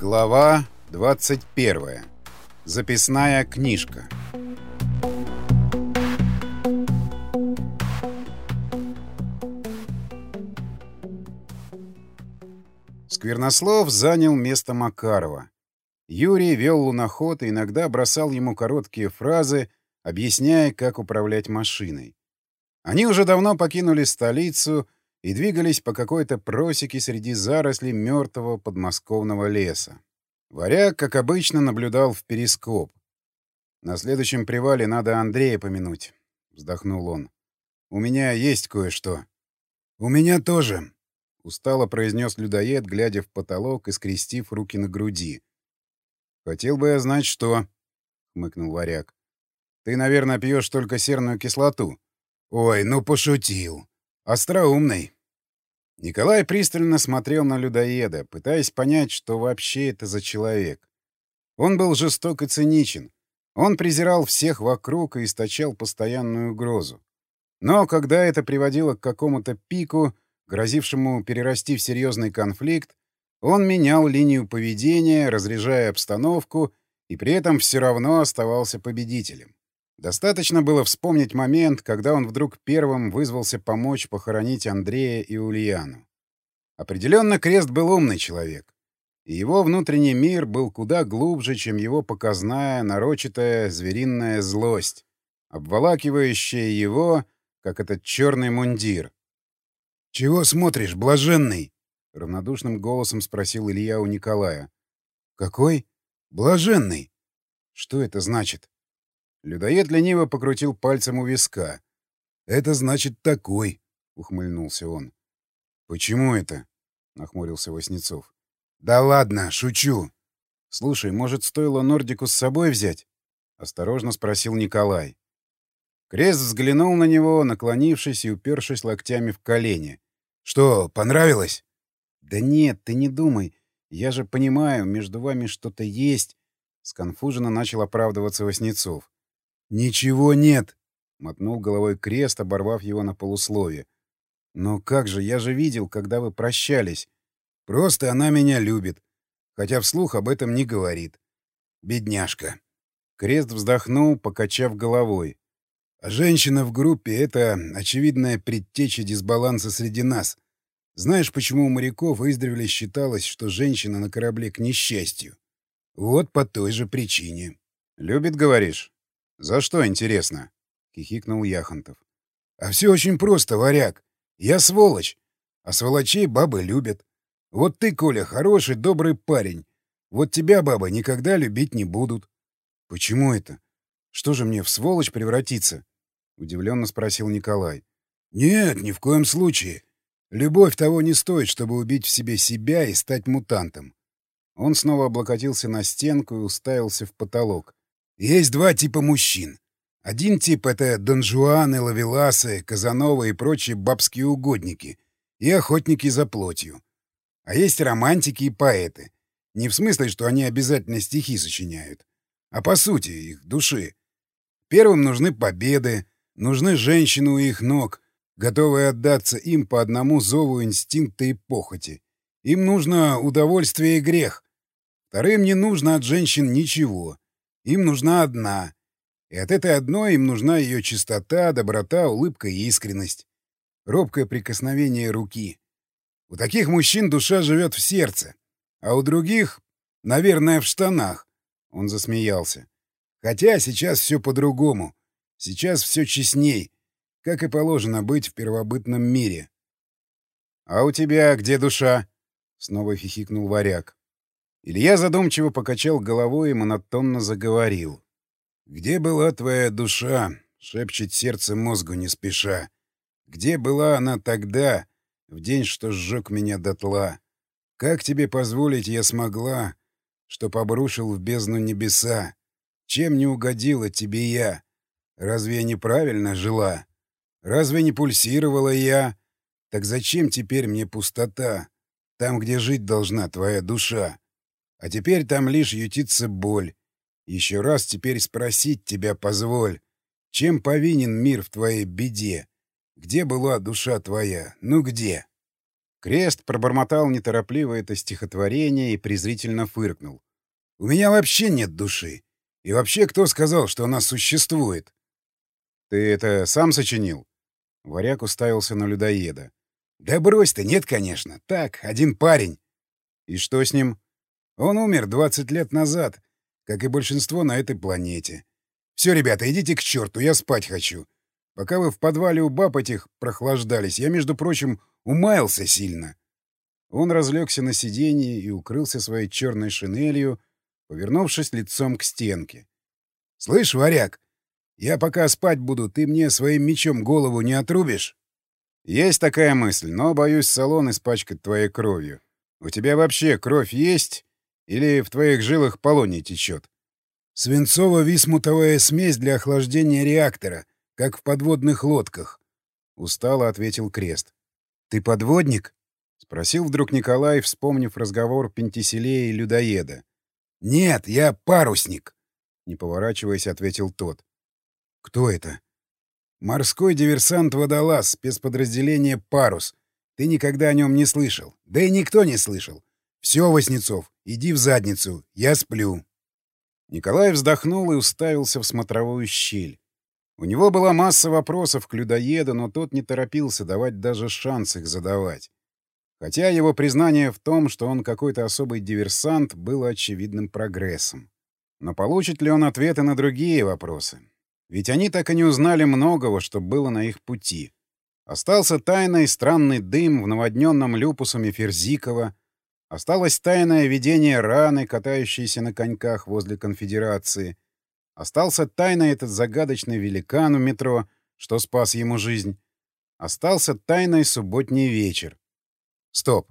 Глава 21. Записная книжка. Сквернослов занял место Макарова. Юрий вел луноход и иногда бросал ему короткие фразы, объясняя, как управлять машиной. Они уже давно покинули столицу и двигались по какой-то просеке среди зарослей мертвого подмосковного леса. Варяг, как обычно, наблюдал в перископ. «На следующем привале надо Андрея помянуть», — вздохнул он. «У меня есть кое-что». «У меня тоже», — устало произнес людоед, глядя в потолок и скрестив руки на груди. «Хотел бы я знать, что...» — хмыкнул варяг. «Ты, наверное, пьешь только серную кислоту». «Ой, ну пошутил. Остроумный». Николай пристально смотрел на людоеда, пытаясь понять, что вообще это за человек. Он был жесток и циничен. Он презирал всех вокруг и источал постоянную угрозу. Но когда это приводило к какому-то пику, грозившему перерасти в серьезный конфликт, он менял линию поведения, разряжая обстановку, и при этом все равно оставался победителем. Достаточно было вспомнить момент, когда он вдруг первым вызвался помочь похоронить Андрея и Ульяну. Определенно, Крест был умный человек. И его внутренний мир был куда глубже, чем его показная, нарочитая звериная злость, обволакивающая его, как этот черный мундир. «Чего смотришь, блаженный?» — равнодушным голосом спросил Илья у Николая. «Какой? Блаженный?» «Что это значит?» Людоед лениво покрутил пальцем у виска. «Это значит такой», — ухмыльнулся он. «Почему это?» — нахмурился Васнецов. «Да ладно, шучу». «Слушай, может, стоило Нордику с собой взять?» — осторожно спросил Николай. Крест взглянул на него, наклонившись и упершись локтями в колени. «Что, понравилось?» «Да нет, ты не думай. Я же понимаю, между вами что-то есть». Сконфуженно начал оправдываться Васнецов. «Ничего нет», — мотнул головой крест, оборвав его на полуслове. «Но как же, я же видел, когда вы прощались. Просто она меня любит, хотя вслух об этом не говорит. Бедняжка». Крест вздохнул, покачав головой. «А женщина в группе — это очевидная предтеча дисбаланса среди нас. Знаешь, почему у моряков издревле считалось, что женщина на корабле к несчастью? Вот по той же причине». «Любит, говоришь?» «За что, интересно?» — хихикнул Яхонтов. «А все очень просто, варяг. Я сволочь. А сволочей бабы любят. Вот ты, Коля, хороший, добрый парень. Вот тебя бабы никогда любить не будут». «Почему это? Что же мне, в сволочь превратиться?» — удивленно спросил Николай. «Нет, ни в коем случае. Любовь того не стоит, чтобы убить в себе себя и стать мутантом». Он снова облокотился на стенку и уставился в потолок. Есть два типа мужчин. Один тип — это донжуаны, лавеласы, казанова и прочие бабские угодники и охотники за плотью. А есть романтики и поэты. Не в смысле, что они обязательно стихи сочиняют, а по сути их души. Первым нужны победы, нужны женщины у их ног, готовые отдаться им по одному зову инстинкта и похоти. Им нужно удовольствие и грех. Вторым не нужно от женщин ничего — им нужна одна. И от этой одной им нужна ее чистота, доброта, улыбка и искренность. Робкое прикосновение руки. У таких мужчин душа живет в сердце, а у других, наверное, в штанах. Он засмеялся. Хотя сейчас все по-другому. Сейчас все честней, как и положено быть в первобытном мире. — А у тебя где душа? — снова хихикнул варяг. Илья задумчиво покачал головой и монотонно заговорил. «Где была твоя душа?» — шепчет сердце мозгу не спеша. «Где была она тогда, в день, что сжег меня дотла? Как тебе позволить я смогла, что обрушил в бездну небеса? Чем не угодила тебе я? Разве я неправильно жила? Разве не пульсировала я? Так зачем теперь мне пустота, там, где жить должна твоя душа?» А теперь там лишь ютится боль. Еще раз теперь спросить тебя позволь. Чем повинен мир в твоей беде? Где была душа твоя? Ну где?» Крест пробормотал неторопливо это стихотворение и презрительно фыркнул. «У меня вообще нет души. И вообще, кто сказал, что она существует?» «Ты это сам сочинил?» Варяг уставился на людоеда. «Да брось ты, нет, конечно. Так, один парень». «И что с ним?» «Он умер 20 лет назад, как и большинство на этой планете. Все, ребята, идите к черту, я спать хочу. Пока вы в подвале у баб этих прохлаждались, я, между прочим, умаялся сильно». Он разлегся на сиденье и укрылся своей черной шинелью, повернувшись лицом к стенке. «Слышь, варяг, я пока спать буду, ты мне своим мечом голову не отрубишь?» «Есть такая мысль, но боюсь салон испачкать твоей кровью. У тебя вообще кровь есть или в твоих жилах полоний течет?» «Свинцово-висмутовая смесь для охлаждения реактора, как в подводных лодках», — устало ответил Крест. «Ты подводник?» — спросил вдруг Николай, вспомнив разговор Пентиселея и людоеда. «Нет, я парусник», — не поворачиваясь, ответил тот. «Кто это?» «Морской диверсант-водолаз, спецподразделение «Парус». Ты никогда о нем не слышал. Да и никто не слышал. Все, Васнецов, иди в задницу, я сплю». Николай вздохнул и уставился в смотровую щель. У него была масса вопросов к людоеду, но тот не торопился давать даже шанс их задавать. Хотя его признание в том, что он какой-то особый диверсант, было очевидным прогрессом. Но получит ли он ответы на другие вопросы? Ведь они так и не узнали многого, что было на их пути. Остался тайный странный дым в наводненном люпусами Ферзикова, осталось тайное видение раны, катающейся на коньках возле конфедерации, остался тайный этот загадочный великан в метро, что спас ему жизнь, остался тайный субботний вечер. Стоп.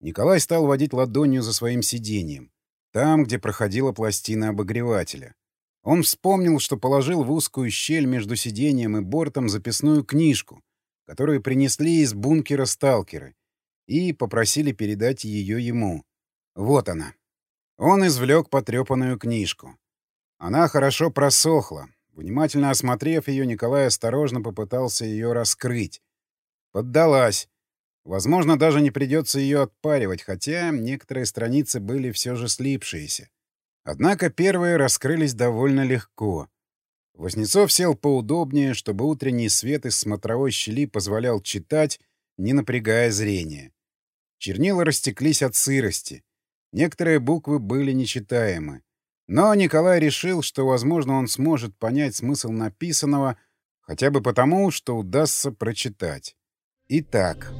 Николай стал водить ладонью за своим сиденьем, там, где проходила пластина обогревателя. Он вспомнил, что положил в узкую щель между сиденьем и бортом записную книжку, которую принесли из бункера сталкеры, и попросили передать ее ему. Вот она. Он извлек потрепанную книжку. Она хорошо просохла. Внимательно осмотрев ее, Николай осторожно попытался ее раскрыть. Поддалась. Возможно, даже не придется ее отпаривать, хотя некоторые страницы были все же слипшиеся. Однако первые раскрылись довольно легко. Воснецов сел поудобнее, чтобы утренний свет из смотровой щели позволял читать, не напрягая зрение. Чернила растеклись от сырости. Некоторые буквы были нечитаемы. Но Николай решил, что, возможно, он сможет понять смысл написанного хотя бы потому, что удастся прочитать. Итак...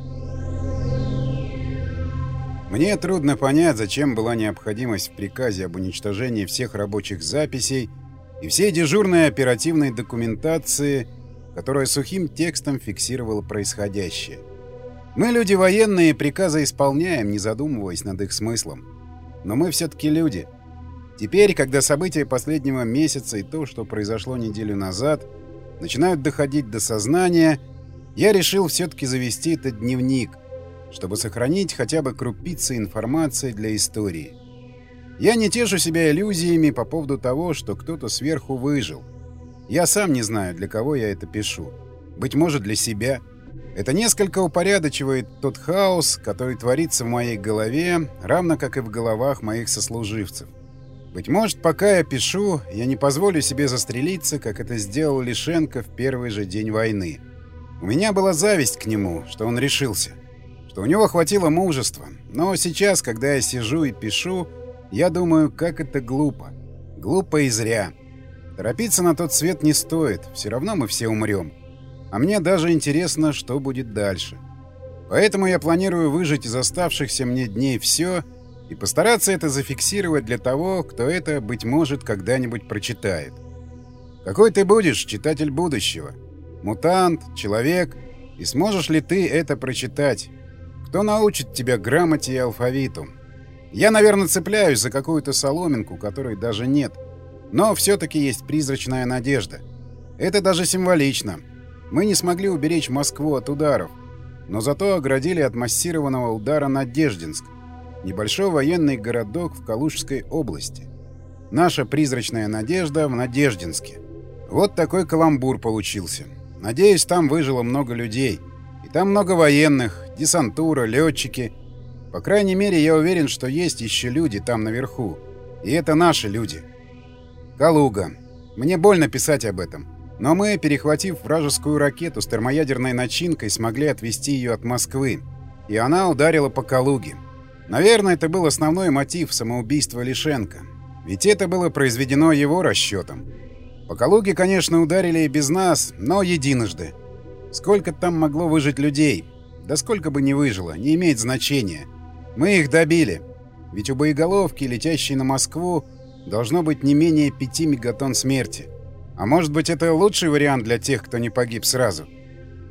Мне трудно понять, зачем была необходимость в приказе об уничтожении всех рабочих записей и всей дежурной оперативной документации, которая сухим текстом фиксировала происходящее. Мы, люди военные, приказы исполняем, не задумываясь над их смыслом. Но мы все-таки люди. Теперь, когда события последнего месяца и то, что произошло неделю назад, начинают доходить до сознания, я решил все-таки завести этот дневник, чтобы сохранить хотя бы крупицы информации для истории. Я не тешу себя иллюзиями по поводу того, что кто-то сверху выжил. Я сам не знаю, для кого я это пишу. Быть может, для себя. Это несколько упорядочивает тот хаос, который творится в моей голове, равно как и в головах моих сослуживцев. Быть может, пока я пишу, я не позволю себе застрелиться, как это сделал Лишенко в первый же день войны. У меня была зависть к нему, что он решился. Что у него хватило мужества. Но сейчас, когда я сижу и пишу, я думаю, как это глупо. Глупо и зря. Торопиться на тот свет не стоит, все равно мы все умрем. А мне даже интересно, что будет дальше. Поэтому я планирую выжить из оставшихся мне дней все и постараться это зафиксировать для того, кто это, быть может, когда-нибудь прочитает. Какой ты будешь, читатель будущего? Мутант, человек? И сможешь ли ты это прочитать? Кто научит тебя грамоте и алфавиту? Я, наверное, цепляюсь за какую-то соломинку, которой даже нет. Но все-таки есть призрачная надежда. Это даже символично. Мы не смогли уберечь Москву от ударов, но зато оградили от массированного удара Надеждинск, небольшой военный городок в Калужской области. Наша призрачная надежда в Надеждинске. Вот такой каламбур получился. Надеюсь, там выжило много людей. И там много военных, десантура, летчики. По крайней мере, я уверен, что есть еще люди там наверху. И это наши люди. Калуга. Мне больно писать об этом. Но мы, перехватив вражескую ракету с термоядерной начинкой, смогли отвести ее от Москвы. И она ударила по Калуге. Наверное, это был основной мотив самоубийства Лишенко. Ведь это было произведено его расчетом. По Калуге, конечно, ударили и без нас, но единожды. Сколько там могло выжить людей? Да сколько бы не выжило, не имеет значения. Мы их добили. Ведь у боеголовки, летящей на Москву, должно быть не менее пяти мегатонн смерти. А может быть, это лучший вариант для тех, кто не погиб сразу?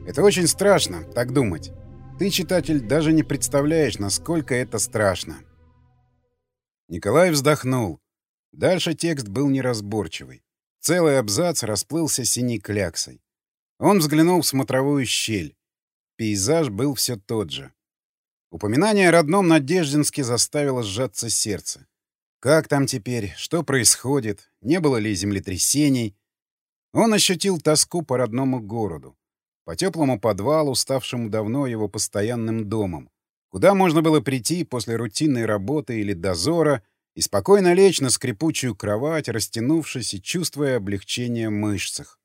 Это очень страшно, так думать. Ты, читатель, даже не представляешь, насколько это страшно. Николай вздохнул. Дальше текст был неразборчивый. Целый абзац расплылся синей кляксой. Он взглянул в смотровую щель. Пейзаж был все тот же. Упоминание о родном Надеждинске заставило сжаться сердце. Как там теперь? Что происходит? Не было ли землетрясений? Он ощутил тоску по родному городу, по теплому подвалу, ставшему давно его постоянным домом, куда можно было прийти после рутинной работы или дозора и спокойно лечь на скрипучую кровать, растянувшись и чувствуя облегчение в мышцах.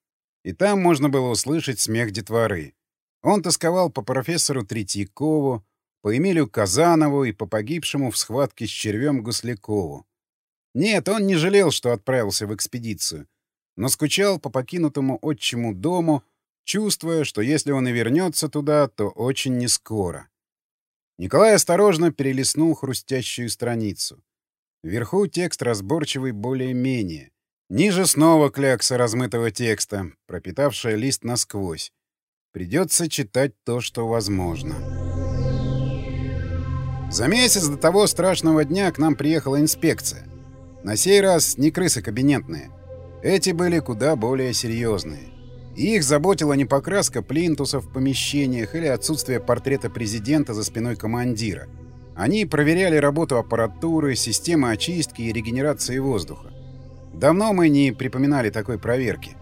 И там можно было услышать смех детворы. Он тосковал по профессору Третьякову, по Эмилю Казанову и по погибшему в схватке с червем Гуслякову. Нет, он не жалел, что отправился в экспедицию — но скучал по покинутому отчему дому, чувствуя, что если он и вернется туда, то очень нескоро. Николай осторожно перелистнул хрустящую страницу. Вверху текст разборчивый более-менее. Ниже снова клякса размытого текста, пропитавшая лист насквозь. Придется читать то, что возможно. За месяц до того страшного дня к нам приехала инспекция. На сей раз не крысы кабинетные — эти были куда более серьезные. Их заботила не покраска плинтусов в помещениях или отсутствие портрета президента за спиной командира. Они проверяли работу аппаратуры, системы очистки и регенерации воздуха. Давно мы не припоминали такой проверки.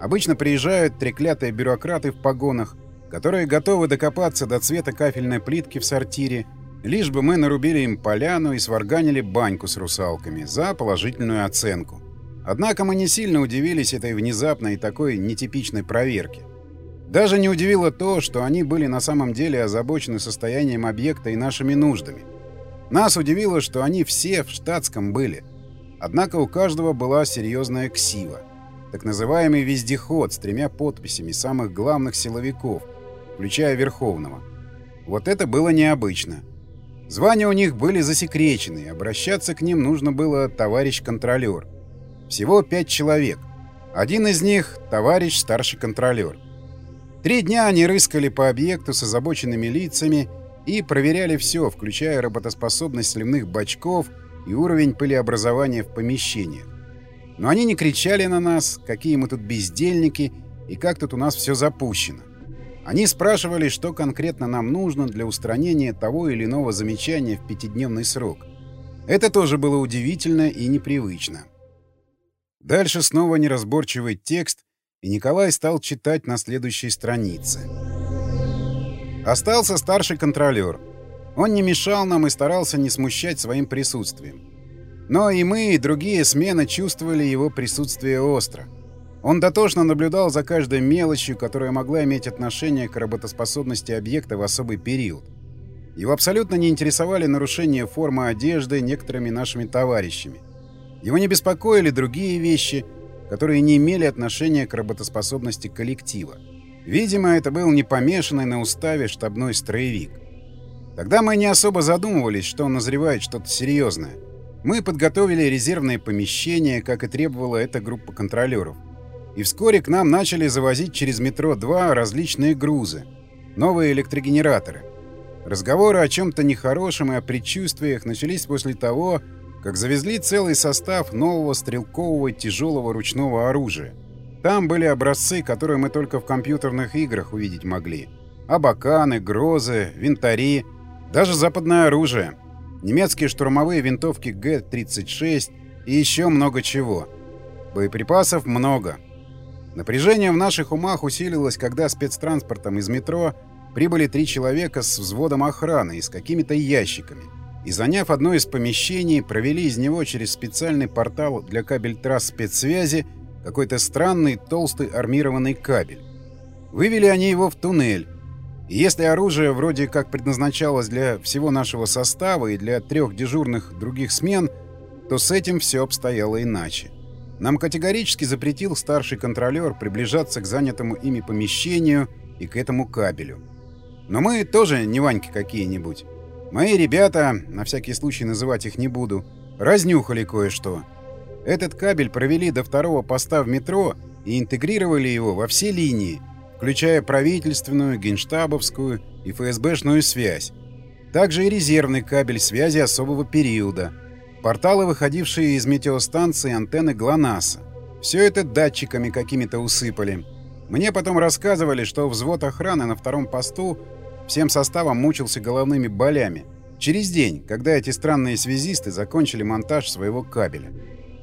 Обычно приезжают треклятые бюрократы в погонах, которые готовы докопаться до цвета кафельной плитки в сортире, лишь бы мы нарубили им поляну и сварганили баньку с русалками за положительную оценку. Однако мы не сильно удивились этой внезапной и такой нетипичной проверке. Даже не удивило то, что они были на самом деле озабочены состоянием объекта и нашими нуждами. Нас удивило, что они все в штатском были. Однако у каждого была серьезная ксива. Так называемый вездеход с тремя подписями самых главных силовиков, включая Верховного. Вот это было необычно. Звания у них были засекречены, обращаться к ним нужно было товарищ контролер. Всего пять человек. Один из них — товарищ старший контролер. Три дня они рыскали по объекту с озабоченными лицами и проверяли все, включая работоспособность сливных бачков и уровень пылеобразования в помещениях. Но они не кричали на нас, какие мы тут бездельники и как тут у нас все запущено. Они спрашивали, что конкретно нам нужно для устранения того или иного замечания в пятидневный срок. Это тоже было удивительно и непривычно. Дальше снова неразборчивый текст, и Николай стал читать на следующей странице. Остался старший контролер. Он не мешал нам и старался не смущать своим присутствием. Но и мы, и другие смены чувствовали его присутствие остро. Он дотошно наблюдал за каждой мелочью, которая могла иметь отношение к работоспособности объекта в особый период. Его абсолютно не интересовали нарушения формы одежды некоторыми нашими товарищами. Его не беспокоили другие вещи, которые не имели отношения к работоспособности коллектива. Видимо, это был не помешанный на уставе штабной строевик. Тогда мы не особо задумывались, что он назревает что-то серьезное. Мы подготовили резервные помещения, как и требовала эта группа контролеров. И вскоре к нам начали завозить через метро-2 различные грузы, новые электрогенераторы. Разговоры о чем-то нехорошем и о предчувствиях начались после того, как завезли целый состав нового стрелкового тяжелого ручного оружия. Там были образцы, которые мы только в компьютерных играх увидеть могли. Абаканы, грозы, винтари, даже западное оружие. Немецкие штурмовые винтовки Г-36 и еще много чего. Боеприпасов много. Напряжение в наших умах усилилось, когда спецтранспортом из метро прибыли три человека с взводом охраны и с какими-то ящиками. И, заняв одно из помещений, провели из него через специальный портал для кабель-трасс спецсвязи какой-то странный толстый армированный кабель. Вывели они его в туннель. И если оружие вроде как предназначалось для всего нашего состава и для трех дежурных других смен, то с этим все обстояло иначе. Нам категорически запретил старший контролер приближаться к занятому ими помещению и к этому кабелю. Но мы тоже не Ваньки какие-нибудь. Мои ребята, на всякий случай называть их не буду, разнюхали кое-что. Этот кабель провели до второго поста в метро и интегрировали его во все линии, включая правительственную, генштабовскую и ФСБшную связь. Также и резервный кабель связи особого периода. Порталы, выходившие из метеостанции антенны ГЛОНАССа. Все это датчиками какими-то усыпали. Мне потом рассказывали, что взвод охраны на втором посту всем составом мучился головными болями. Через день, когда эти странные связисты закончили монтаж своего кабеля.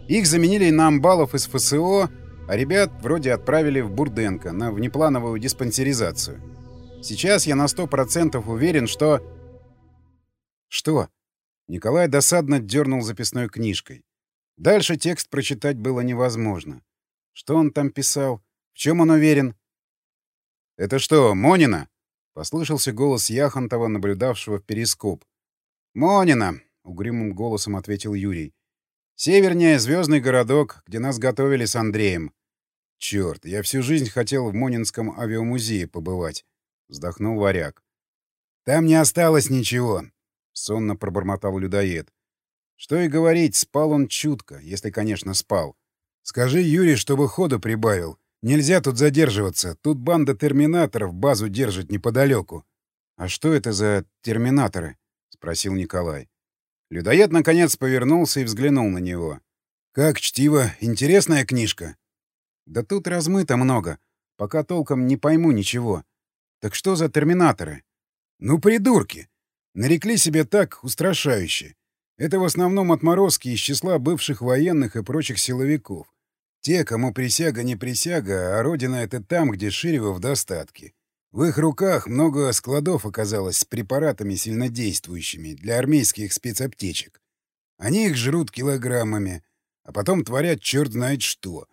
Их заменили на амбалов из ФСО, а ребят вроде отправили в Бурденко на внеплановую диспансеризацию. Сейчас я на сто процентов уверен, что... Что? Николай досадно дернул записной книжкой. Дальше текст прочитать было невозможно. Что он там писал? В чем он уверен? «Это что, Монина?» — послышался голос Яхонтова, наблюдавшего в перископ. «Монина!» — угрюмым голосом ответил Юрий. Севернее — звездный городок, где нас готовили с Андреем. Черт, я всю жизнь хотел в Монинском авиамузее побывать. Вздохнул варяг. Там не осталось ничего, сонно пробормотал людоед. Что и говорить, спал он чутко, если, конечно, спал. Скажи Юрий, чтобы ходу прибавил. Нельзя тут задерживаться. Тут банда терминаторов базу держит неподалеку. А что это за терминаторы? спросил Николай. Людоед, наконец, повернулся и взглянул на него. «Как чтиво! Интересная книжка!» «Да тут размыто много. Пока толком не пойму ничего. Так что за терминаторы?» «Ну, придурки! Нарекли себе так устрашающе. Это в основном отморозки из числа бывших военных и прочих силовиков. Те, кому присяга не присяга, а родина — это там, где ширево в достатке. В их руках много складов оказалось с препаратами сильнодействующими для армейских спецаптечек. Они их жрут килограммами, а потом творят черт знает что.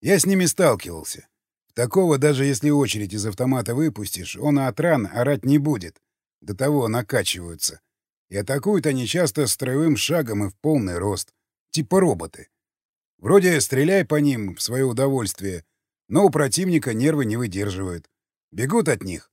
Я с ними сталкивался. Такого, даже если очередь из автомата выпустишь, он от ран орать не будет. До того накачиваются. И атакуют они часто строевым шагом и в полный рост. Типа роботы. Вроде стреляй по ним в свое удовольствие, но у противника нервы не выдерживают. Бегут от них.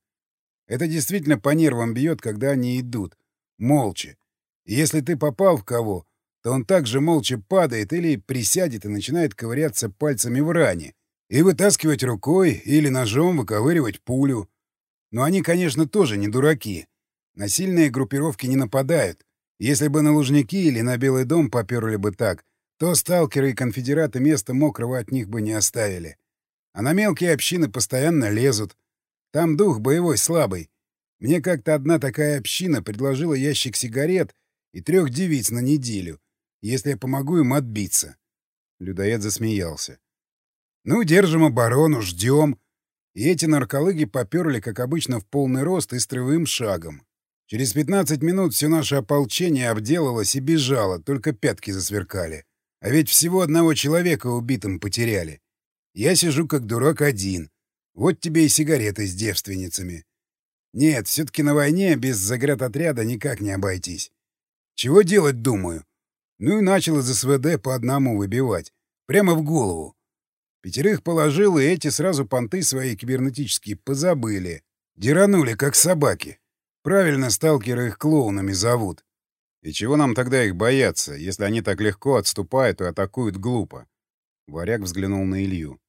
Это действительно по нервам бьет, когда они идут. Молча. И если ты попал в кого, то он также молча падает или присядет и начинает ковыряться пальцами в ране. И вытаскивать рукой или ножом выковыривать пулю. Но они, конечно, тоже не дураки. На сильные группировки не нападают. Если бы на Лужники или на Белый дом поперли бы так, то сталкеры и конфедераты места мокрого от них бы не оставили. А на мелкие общины постоянно лезут. Там дух боевой слабый. Мне как-то одна такая община предложила ящик сигарет и трех девиц на неделю, если я помогу им отбиться. Людоед засмеялся. Ну, держим оборону, ждем. И эти нарколыги поперли, как обычно, в полный рост и строевым шагом. Через 15 минут все наше ополчение обделалось и бежало, только пятки засверкали. А ведь всего одного человека убитым потеряли. Я сижу как дурак один — вот тебе и сигареты с девственницами. Нет, все-таки на войне без заградотряда никак не обойтись. Чего делать, думаю? Ну и начал из СВД по одному выбивать. Прямо в голову. Пятерых положил, и эти сразу понты свои кибернетические позабыли. Деранули, как собаки. Правильно сталкеры их клоунами зовут. И чего нам тогда их бояться, если они так легко отступают и атакуют глупо? Варяг взглянул на Илью.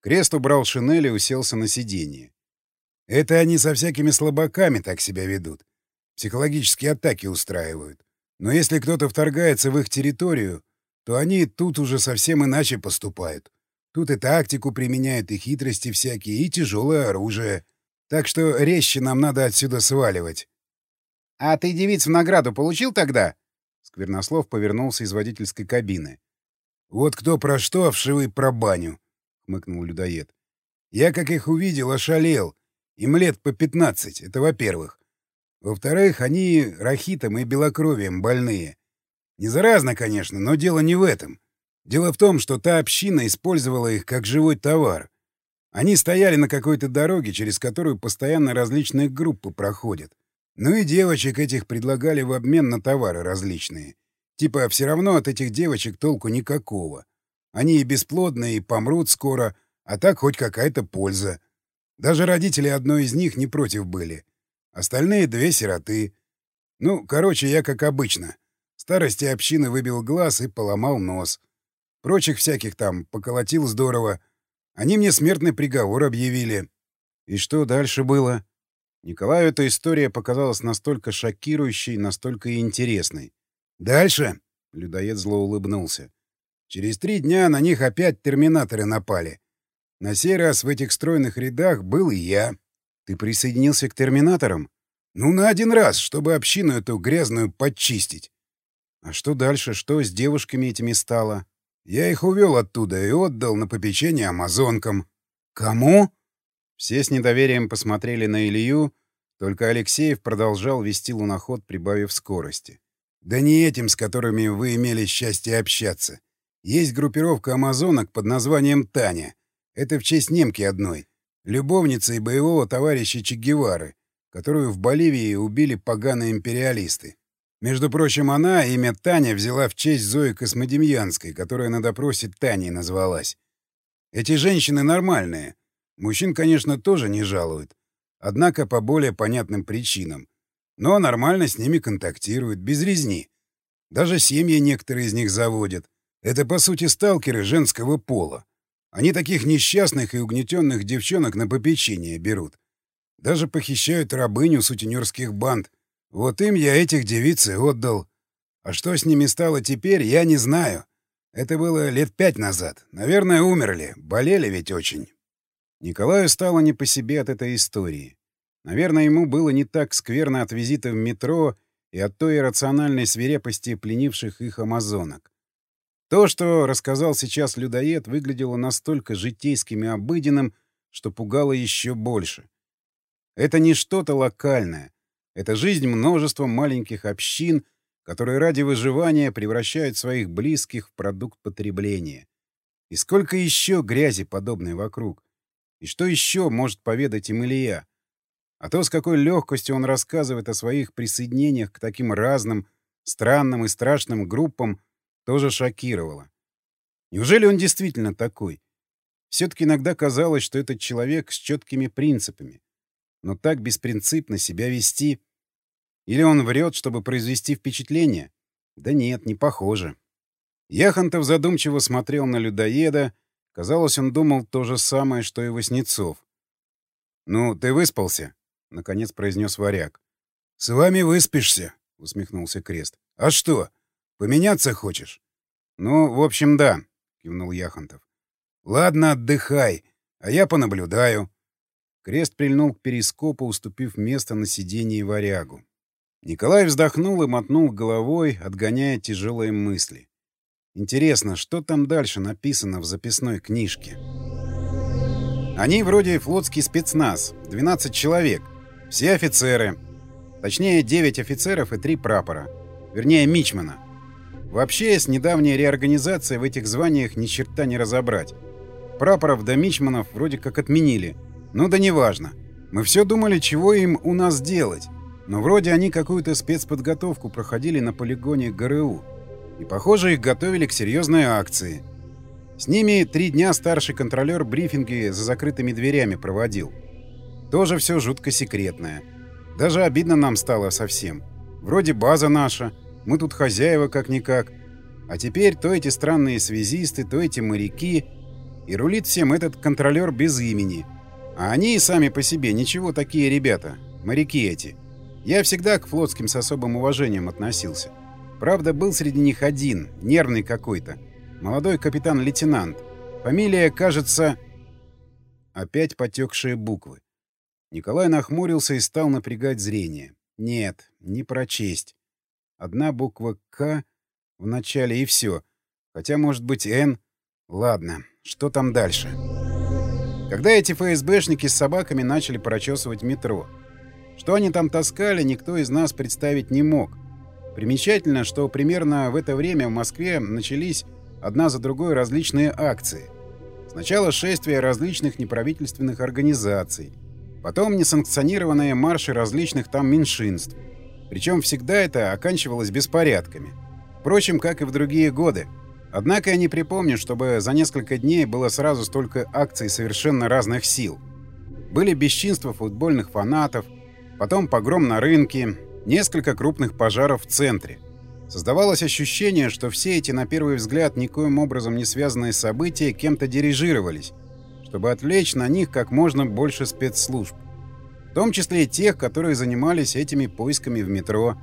Крест убрал шинель и уселся на сиденье. Это они со всякими слабаками так себя ведут. Психологические атаки устраивают. Но если кто-то вторгается в их территорию, то они тут уже совсем иначе поступают. Тут и тактику применяют, и хитрости всякие, и тяжелое оружие. Так что резче нам надо отсюда сваливать. — А ты девиц в награду получил тогда? Сквернослов повернулся из водительской кабины. — Вот кто про что, а вшивый про баню. — хмыкнул людоед. «Я, как их увидел, ошалел. Им лет по 15, это во-первых. Во-вторых, они рахитом и белокровием больные. Не заразно, конечно, но дело не в этом. Дело в том, что та община использовала их как живой товар. Они стояли на какой-то дороге, через которую постоянно различные группы проходят. Ну и девочек этих предлагали в обмен на товары различные. Типа, все равно от этих девочек толку никакого. Они и бесплодные, и помрут скоро, а так хоть какая-то польза. Даже родители одной из них не против были. Остальные две сироты. Ну, короче, я как обычно. Старости общины выбил глаз и поломал нос. Прочих всяких там поколотил здорово. Они мне смертный приговор объявили. И что дальше было? Николаю эта история показалась настолько шокирующей, настолько интересной. «Дальше?» — людоед зло улыбнулся. «Через три дня на них опять терминаторы напали. На сей раз в этих стройных рядах был и я. Ты присоединился к терминаторам? Ну, на один раз, чтобы общину эту грязную подчистить. А что дальше? Что с девушками этими стало? Я их увел оттуда и отдал на попечение амазонкам. Кому? Все с недоверием посмотрели на Илью, только Алексеев продолжал вести луноход, прибавив скорости. Да не этим, с которыми вы имели счастье общаться. Есть группировка амазонок под названием «Таня». Это в честь немки одной любовницей боевого товарища Че Гевары, которую в Боливии убили поганые империалисты. Между прочим, она имя Таня взяла в честь Зои Космодемьянской, которая на допросе Таней назвалась. Эти женщины нормальные. Мужчин, конечно, тоже не жалуют. Однако по более понятным причинам. Но нормально с ними контактируют, без резни. Даже семьи некоторые из них заводят. Это, по сути, сталкеры женского пола. Они таких несчастных и угнетенных девчонок на попечение берут. Даже похищают рабыню сутенерских банд. Вот им я этих девиц и отдал. А что с ними стало теперь, я не знаю. Это было лет пять назад. Наверное, умерли. Болели ведь очень. Николаю стало не по себе от этой истории. Наверное, ему было не так скверно от визита в метро и от той иррациональной свирепости пленивших их амазонок. То, что рассказал сейчас людоед, выглядело настолько житейским и обыденным, что пугало еще больше. Это не что-то локальное. Это жизнь множества маленьких общин, которые ради выживания превращают своих близких в продукт потребления. И сколько еще грязи подобной вокруг? И что еще может поведать им Илья? А то, с какой легкостью он рассказывает о своих присоединениях к таким разным, странным и страшным группам — тоже шокировало. Неужели он действительно такой? Все-таки иногда казалось, что этот человек с четкими принципами. Но так беспринципно себя вести... Или он врет, чтобы произвести впечатление? Да нет, не похоже. Яхонтов задумчиво смотрел на людоеда. Казалось, он думал то же самое, что и Васнецов. «Ну, ты выспался?» — наконец произнес варяг. «С вами выспишься», — усмехнулся Крест. «А что? Поменяться хочешь? — Ну, в общем, да, — кивнул Яхонтов. — Ладно, отдыхай, а я понаблюдаю. Крест прильнул к перископу, уступив место на сиденье варягу. Николай вздохнул и мотнул головой, отгоняя тяжелые мысли. Интересно, что там дальше написано в записной книжке? Они вроде флотский спецназ, 12 человек, все офицеры. Точнее, 9 офицеров и 3 прапора. Вернее, мичмана. Вообще, с недавней реорганизацией в этих званиях ни черта не разобрать. Прапоров да мичманов вроде как отменили. Ну да неважно. Мы все думали, чего им у нас делать. Но вроде они какую-то спецподготовку проходили на полигоне ГРУ. И, похоже, их готовили к серьезной акции. С ними три дня старший контролер брифинги за закрытыми дверями проводил. Тоже все жутко секретное. Даже обидно нам стало совсем. Вроде база наша, мы тут хозяева как-никак. А теперь то эти странные связисты, то эти моряки. И рулит всем этот контролер без имени. А они и сами по себе ничего такие ребята. Моряки эти. Я всегда к флотским с особым уважением относился. Правда, был среди них один, нервный какой-то. Молодой капитан-лейтенант. Фамилия, кажется... Опять потекшие буквы. Николай нахмурился и стал напрягать зрение. Нет, не прочесть. Одна буква «К» в начале и все. Хотя, может быть, «Н». Ладно, что там дальше? когда эти ФСБшники с собаками начали прочесывать метро. Что они там таскали, никто из нас представить не мог. Примечательно, что примерно в это время в Москве начались одна за другой различные акции. Сначала шествия различных неправительственных организаций, потом несанкционированные марши различных там меньшинств. Причем всегда это оканчивалось беспорядками. Впрочем, как и в другие годы. Однако я не припомню, чтобы за несколько дней было сразу столько акций совершенно разных сил. Были бесчинства футбольных фанатов, потом погром на рынке, несколько крупных пожаров в центре. Создавалось ощущение, что все эти, на первый взгляд, никоим образом не связанные события кем-то дирижировались, чтобы отвлечь на них как можно больше спецслужб. В том числе и тех, которые занимались этими поисками в метро.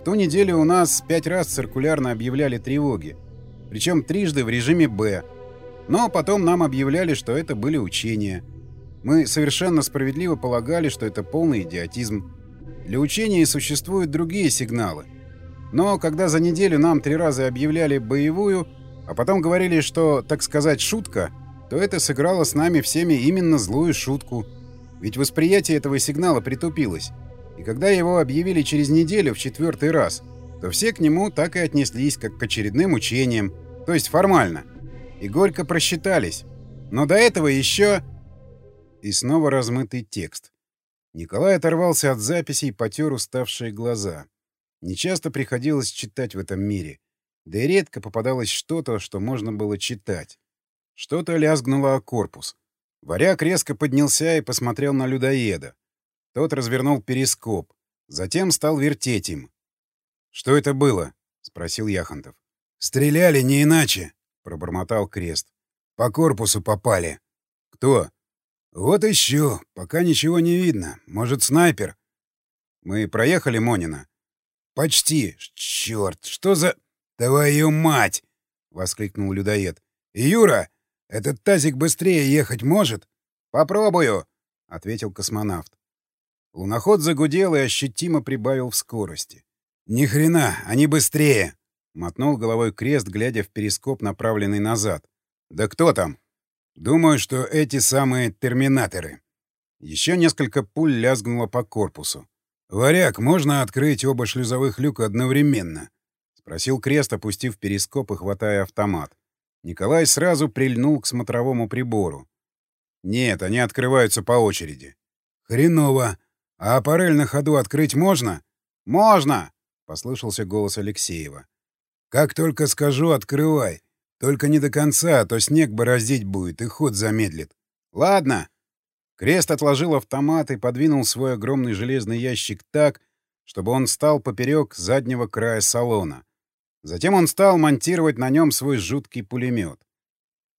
В ту неделю у нас пять раз циркулярно объявляли тревоги, причем трижды в режиме «Б». Но потом нам объявляли, что это были учения. Мы совершенно справедливо полагали, что это полный идиотизм. Для учения существуют другие сигналы — но когда за неделю нам три раза объявляли боевую, а потом говорили, что, так сказать, шутка, то это сыграло с нами всеми именно злую шутку. Ведь восприятие этого сигнала притупилось. И когда его объявили через неделю в четвертый раз, то все к нему так и отнеслись, как к очередным учениям, то есть формально. И горько просчитались. Но до этого еще... И снова размытый текст. Николай оторвался от записей и потер уставшие глаза. Нечасто приходилось читать в этом мире. Да и редко попадалось что-то, что можно было читать. Что-то лязгнуло о корпус. Варяг резко поднялся и посмотрел на людоеда. Тот развернул перископ. Затем стал вертеть им. «Что это было?» — спросил Яхонтов. «Стреляли не иначе», — пробормотал Крест. «По корпусу попали». «Кто?» «Вот еще. Пока ничего не видно. Может, снайпер?» «Мы проехали Монина?» «Почти. Черт, что за... Твою мать!» — воскликнул людоед. «Юра, этот тазик быстрее ехать может?» «Попробую», — ответил космонавт. Луноход загудел и ощутимо прибавил в скорости. «Ни хрена, они быстрее!» — мотнул головой крест, глядя в перископ, направленный назад. «Да кто там?» «Думаю, что эти самые терминаторы». Еще несколько пуль лязгнуло по корпусу. «Варяг, можно открыть оба шлюзовых люка одновременно?» — спросил Крест, опустив перископ и хватая автомат. Николай сразу прильнул к смотровому прибору. «Нет, они открываются по очереди». «Хреново. А аппарель на ходу открыть можно?» «Можно!» — послышался голос Алексеева. «Как только скажу, открывай. Только не до конца, а то снег бороздить будет и ход замедлит». «Ладно!» Крест отложил автомат и подвинул свой огромный железный ящик так, чтобы он стал поперек заднего края салона. Затем он стал монтировать на нем свой жуткий пулемет.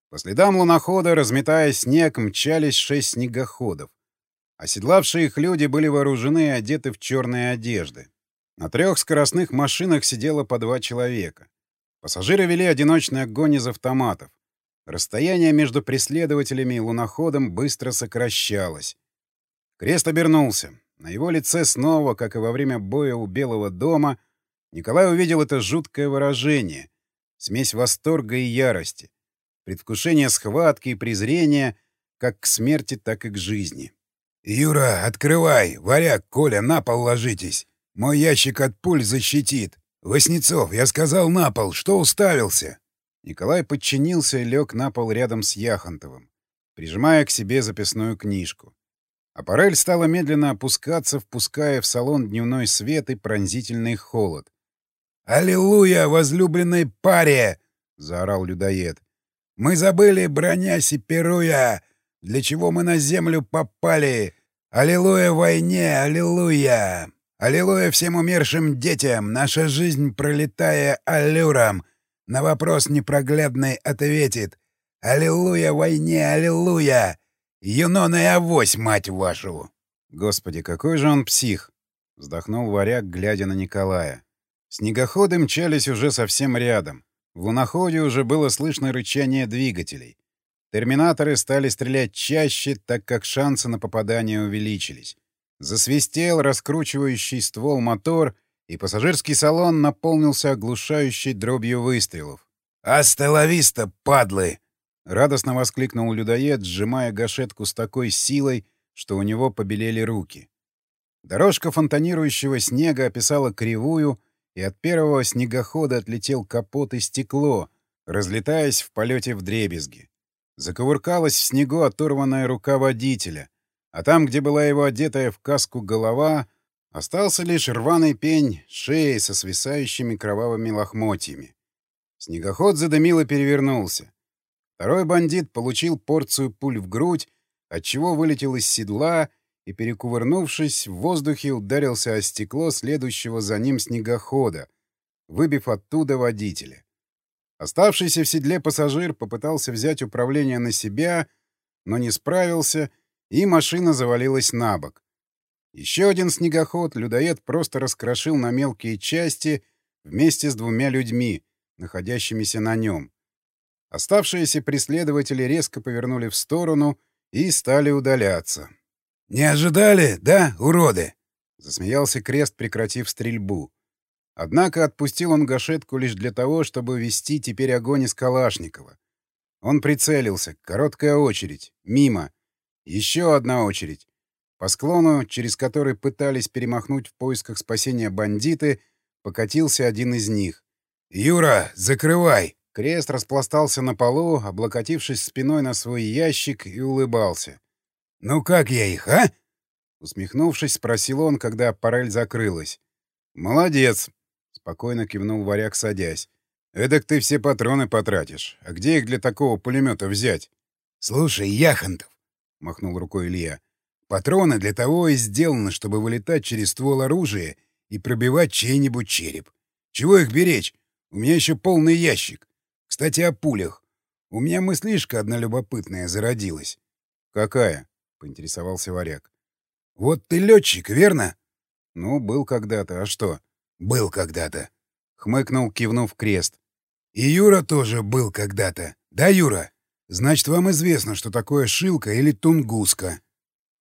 По следам лунохода, разметая снег, мчались шесть снегоходов. Оседлавшие их люди были вооружены и одеты в черные одежды. На трех скоростных машинах сидело по два человека. Пассажиры вели одиночный огонь из автоматов. Расстояние между преследователями и луноходом быстро сокращалось. Крест обернулся. На его лице снова, как и во время боя у Белого дома, Николай увидел это жуткое выражение — смесь восторга и ярости, предвкушение схватки и презрения как к смерти, так и к жизни. «Юра, открывай! Варяг, Коля, на пол ложитесь! Мой ящик от пуль защитит! Воснецов, я сказал на пол, что уставился!» Николай подчинился и лег на пол рядом с Яхонтовым, прижимая к себе записную книжку. Аппарель стала медленно опускаться, впуская в салон дневной свет и пронзительный холод. «Аллилуйя, возлюбленной паре!» — заорал людоед. «Мы забыли, бронясь и пируя, для чего мы на землю попали. Аллилуйя войне, аллилуйя! Аллилуйя всем умершим детям, наша жизнь пролетая аллюром!» На вопрос непроглядный ответит «Аллилуйя войне, аллилуйя! Юнона и авось, мать вашу!» «Господи, какой же он псих!» — вздохнул варяг, глядя на Николая. Снегоходы мчались уже совсем рядом. В луноходе уже было слышно рычание двигателей. Терминаторы стали стрелять чаще, так как шансы на попадание увеличились. Засвистел раскручивающий ствол мотор, и пассажирский салон наполнился оглушающей дробью выстрелов. «Астелависта, падлы!» — радостно воскликнул людоед, сжимая гашетку с такой силой, что у него побелели руки. Дорожка фонтанирующего снега описала кривую, и от первого снегохода отлетел капот и стекло, разлетаясь в полете в дребезги. Закувыркалась в снегу оторванная рука водителя, а там, где была его одетая в каску голова, остался лишь рваный пень шеи со свисающими кровавыми лохмотьями. Снегоход задымил и перевернулся. Второй бандит получил порцию пуль в грудь, отчего вылетел из седла и, перекувырнувшись, в воздухе ударился о стекло следующего за ним снегохода, выбив оттуда водителя. Оставшийся в седле пассажир попытался взять управление на себя, но не справился, и машина завалилась на бок. Еще один снегоход людоед просто раскрошил на мелкие части вместе с двумя людьми, находящимися на нем. Оставшиеся преследователи резко повернули в сторону и стали удаляться. «Не ожидали, да, уроды?» — засмеялся Крест, прекратив стрельбу. Однако отпустил он гашетку лишь для того, чтобы вести теперь огонь из Калашникова. Он прицелился. Короткая очередь. Мимо. Еще одна очередь. По склону, через который пытались перемахнуть в поисках спасения бандиты, покатился один из них. «Юра, закрывай!» Крест распластался на полу, облокотившись спиной на свой ящик, и улыбался. «Ну как я их, а?» Усмехнувшись, спросил он, когда аппарель закрылась. «Молодец!» Спокойно кивнул варяг, садясь. «Эдак ты все патроны потратишь. А где их для такого пулемета взять?» «Слушай, Яхонтов!» — махнул рукой Илья. «Патроны для того и сделаны, чтобы вылетать через ствол оружия и пробивать чей-нибудь череп. Чего их беречь? У меня еще полный ящик. Кстати, о пулях. У меня мыслишка одна любопытная зародилась». «Какая?» — поинтересовался варяг. «Вот ты летчик, верно?» «Ну, был когда-то. А что?» «Был когда-то», — хмыкнул, кивнув крест. «И Юра тоже был когда-то. Да, Юра? Значит, вам известно, что такое шилка или тунгуска».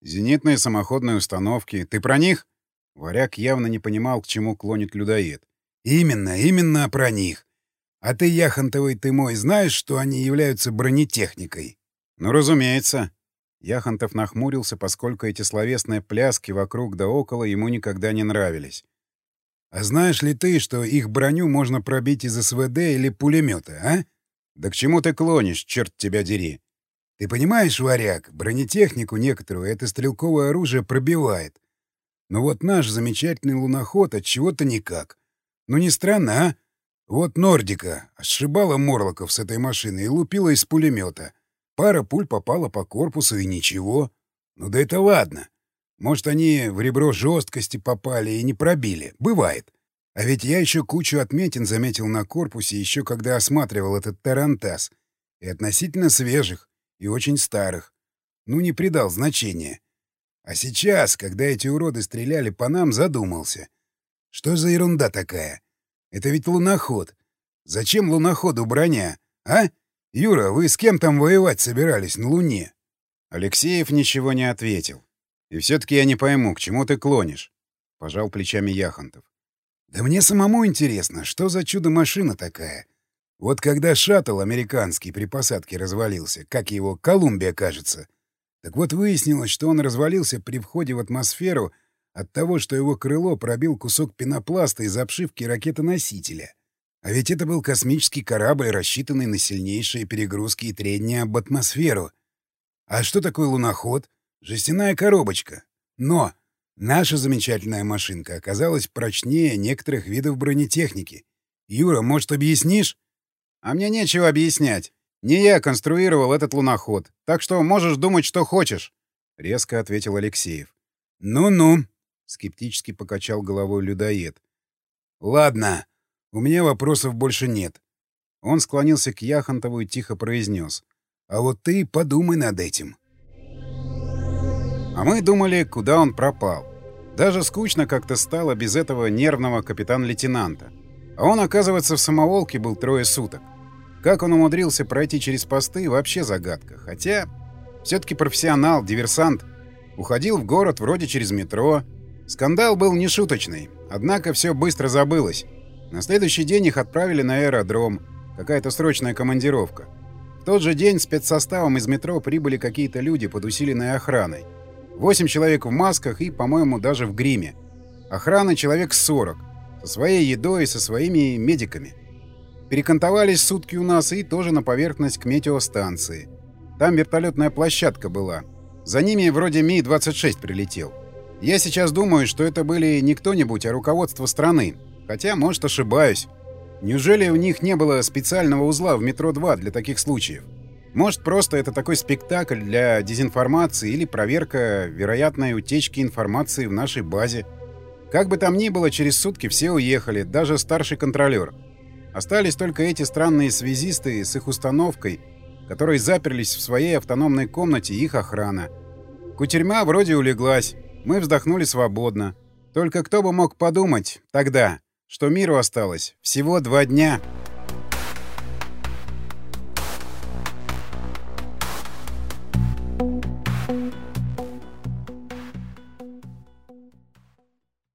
«Зенитные самоходные установки. Ты про них?» Варяг явно не понимал, к чему клонит людоед. «Именно, именно про них. А ты, Яхонтовый, ты мой, знаешь, что они являются бронетехникой?» «Ну, разумеется». Яхонтов нахмурился, поскольку эти словесные пляски вокруг да около ему никогда не нравились. А знаешь ли ты, что их броню можно пробить из СВД или пулемета, а? Да к чему ты клонишь, черт тебя дери? Ты понимаешь, варяг, бронетехнику некоторую это стрелковое оружие пробивает. Но вот наш замечательный луноход от чего-то никак. Ну не странно, а? Вот Нордика сшибала Морлоков с этой машины и лупила из пулемета. Пара пуль попала по корпусу и ничего. Ну да это ладно. Может, они в ребро жесткости попали и не пробили. Бывает. А ведь я еще кучу отметин заметил на корпусе, еще когда осматривал этот тарантас. И относительно свежих, и очень старых. Ну, не придал значения. А сейчас, когда эти уроды стреляли по нам, задумался. Что за ерунда такая? Это ведь луноход. Зачем луноходу броня? А? Юра, вы с кем там воевать собирались на Луне? Алексеев ничего не ответил. И все-таки я не пойму, к чему ты клонишь? Пожал плечами Яхонтов. Да мне самому интересно, что за чудо-машина такая? Вот когда шаттл американский при посадке развалился, как его, Колумбия, кажется. Так вот выяснилось, что он развалился при входе в атмосферу от того, что его крыло пробил кусок пенопласта из обшивки ракетоносителя. А ведь это был космический корабль, рассчитанный на сильнейшие перегрузки и трения об атмосферу. А что такое луноход? Жестяная коробочка. Но наша замечательная машинка оказалась прочнее некоторых видов бронетехники. Юра, может, объяснишь? А мне нечего объяснять. Не я конструировал этот луноход, так что можешь думать, что хочешь, — резко ответил Алексеев. «Ну-ну», — скептически покачал головой людоед. «Ладно, у меня вопросов больше нет». Он склонился к Яхонтову и тихо произнес. «А вот ты подумай над этим». А мы думали, куда он пропал. Даже скучно как-то стало без этого нервного капитан-лейтенанта. А он, оказывается, в самоволке был трое суток. Как он умудрился пройти через посты, вообще загадка. Хотя, все-таки профессионал, диверсант. Уходил в город вроде через метро. Скандал был нешуточный, однако все быстро забылось. На следующий день их отправили на аэродром. Какая-то срочная командировка. В тот же день спецсоставом из метро прибыли какие-то люди под усиленной охраной. Восемь человек в масках и, по-моему, даже в гриме. Охраны человек 40. Со своей едой и со своими медиками. Перекантовались сутки у нас и тоже на поверхность к метеостанции. Там вертолетная площадка была. За ними вроде Ми-26 прилетел. Я сейчас думаю, что это были не кто-нибудь, а руководство страны. Хотя, может, ошибаюсь. Неужели у них не было специального узла в метро-2 для таких случаев? Может, просто это такой спектакль для дезинформации или проверка вероятной утечки информации в нашей базе? Как бы там ни было, через сутки все уехали, даже старший контролер. Остались только эти странные связисты с их установкой, которые заперлись в своей автономной комнате их охрана. Кутерьма вроде улеглась, мы вздохнули свободно. Только кто бы мог подумать тогда, что миру осталось всего два дня...